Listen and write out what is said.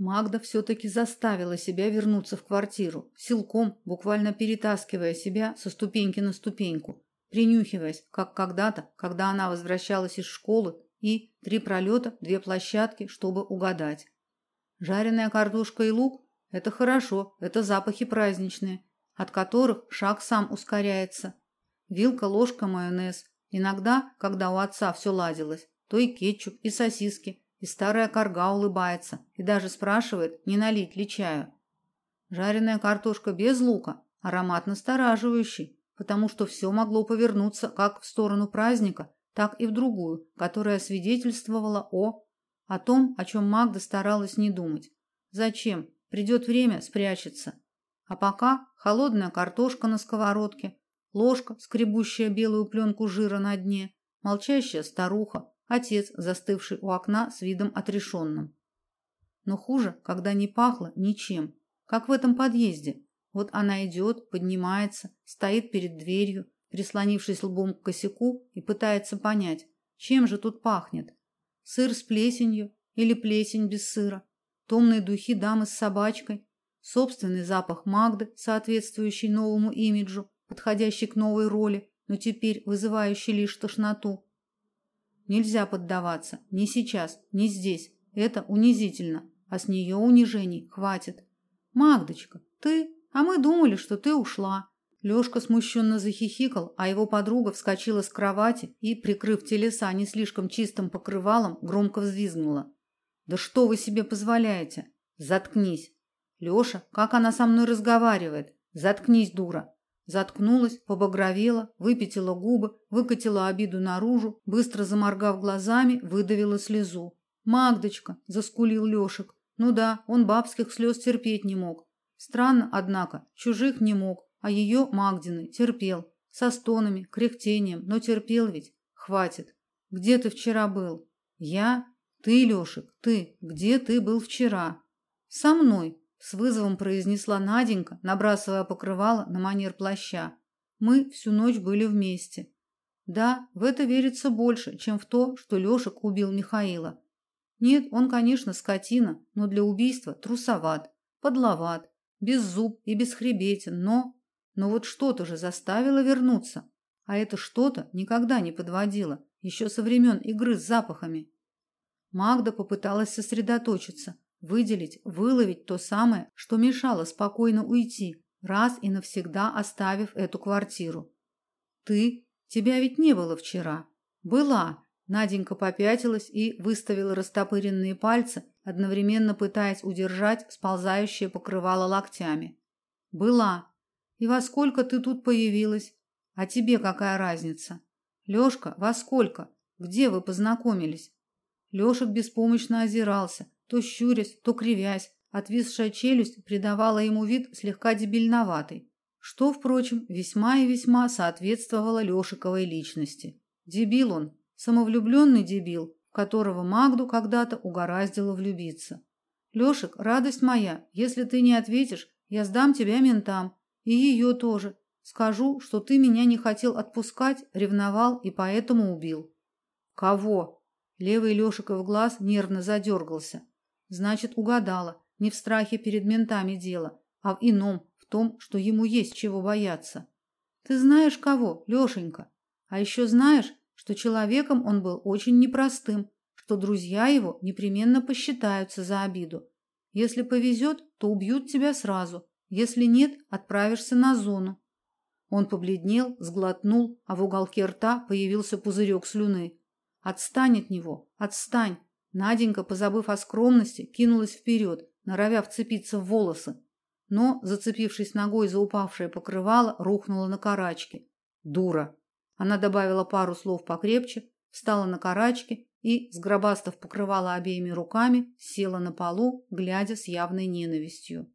Магда все-таки заставила себя вернуться в квартиру, силком, буквально перетаскивая себя со ступеньки на ступеньку, принюхиваясь, как когда-то, когда она возвращалась из школы, и три пролета, две площадки, чтобы угадать. Жареная картошка и лук – это хорошо, это запахи праздничные, от которых шаг сам ускоряется. Вилка, ложка, майонез. Иногда, когда у отца все ладилось, то и кетчуп, и сосиски, и старая корга улыбается и даже спрашивает, не налить ли чаю. Жареная картошка без лука аромат настораживающий, потому что все могло повернуться как в сторону праздника, так и в другую, которая свидетельствовала о о том, о чем Магда старалась не думать. Зачем? Придет время, спрячется. А пока холодная картошка на сковородке, ложка, скребущая белую пленку жира на дне, молчащая старуха, отец, застывший у окна с видом отрешенным. Но хуже, когда не пахло ничем, как в этом подъезде. Вот она идет, поднимается, стоит перед дверью, прислонившись лбом к косяку и пытается понять, чем же тут пахнет. Сыр с плесенью или плесень без сыра, томные духи дамы с собачкой, собственный запах Магды, соответствующий новому имиджу, подходящий к новой роли, но теперь вызывающий лишь тошноту. Нельзя поддаваться. Ни сейчас, ни здесь. Это унизительно. А с нее унижений хватит. Магдочка, ты? А мы думали, что ты ушла. Лёшка смущенно захихикал, а его подруга вскочила с кровати и, прикрыв телеса не слишком чистым покрывалом, громко взвизгнула. Да что вы себе позволяете? Заткнись. Лёша, как она со мной разговаривает? Заткнись, дура. Заткнулась, побагровела, выпятила губы, выкатила обиду наружу, быстро заморгав глазами, выдавила слезу. "Магдочка", заскулил Лёшик. Ну да, он бабских слез терпеть не мог. Странно, однако, чужих не мог, а её Магдины терпел, со стонами, кряхтением, но терпел ведь. Хватит. Где ты вчера был? Я? Ты, Лёшик, ты. Где ты был вчера? Со мной, с вызовом произнесла Наденька, набрасывая покрывало на манер плаща. Мы всю ночь были вместе. Да, в это верится больше, чем в то, что Лёшек убил Михаила. Нет, он, конечно, скотина, но для убийства трусоват, подловат, без зуб и без хребетин, но но вот что-то же заставило вернуться. А это что-то никогда не подводило, еще со времен игры с запахами. Магда попыталась сосредоточиться, выделить, выловить то самое, что мешало спокойно уйти, раз и навсегда оставив эту квартиру. Ты, тебя ведь не было вчера. Была. Наденька попятилась и выставила растопыренные пальцы, одновременно пытаясь удержать сползающее покрывало локтями. Была. И во сколько ты тут появилась? А тебе какая разница? Лёшка, во сколько? Где вы познакомились? Лёшек беспомощно озирался, то щурясь, то кривясь. Отвисшая челюсть придавала ему вид слегка дебильноватый, что, впрочем, весьма и весьма соответствовало Лёшиковой личности. Дебил он, самовлюбленный дебил, в которого Магду когда-то угораздило влюбиться. Лёшик, радость моя, если ты не ответишь, я сдам тебя ментам, и её тоже. Скажу, что ты меня не хотел отпускать, ревновал и поэтому убил. Кого? Левый Лёшиков глаз нервно задергался. Значит, угадала. Не в страхе перед ментами дело, а в ином, в том, что ему есть чего бояться. Ты знаешь кого, Лёшенька? А еще знаешь, что человеком он был очень непростым, что друзья его непременно посчитаются за обиду. Если повезет, то убьют тебя сразу. Если нет, отправишься на зону. Он побледнел, сглотнул, а в уголке рта появился пузырек слюны. Отстань от него, отстань. Наденька, позабыв о скромности, кинулась вперед, норовя вцепиться в волосы, но, зацепившись ногой за упавшее покрывало, рухнула на карачки. Дура. Она добавила пару слов покрепче, встала на карачки и, сгробастав покрывало обеими руками, села на полу, глядя с явной ненавистью.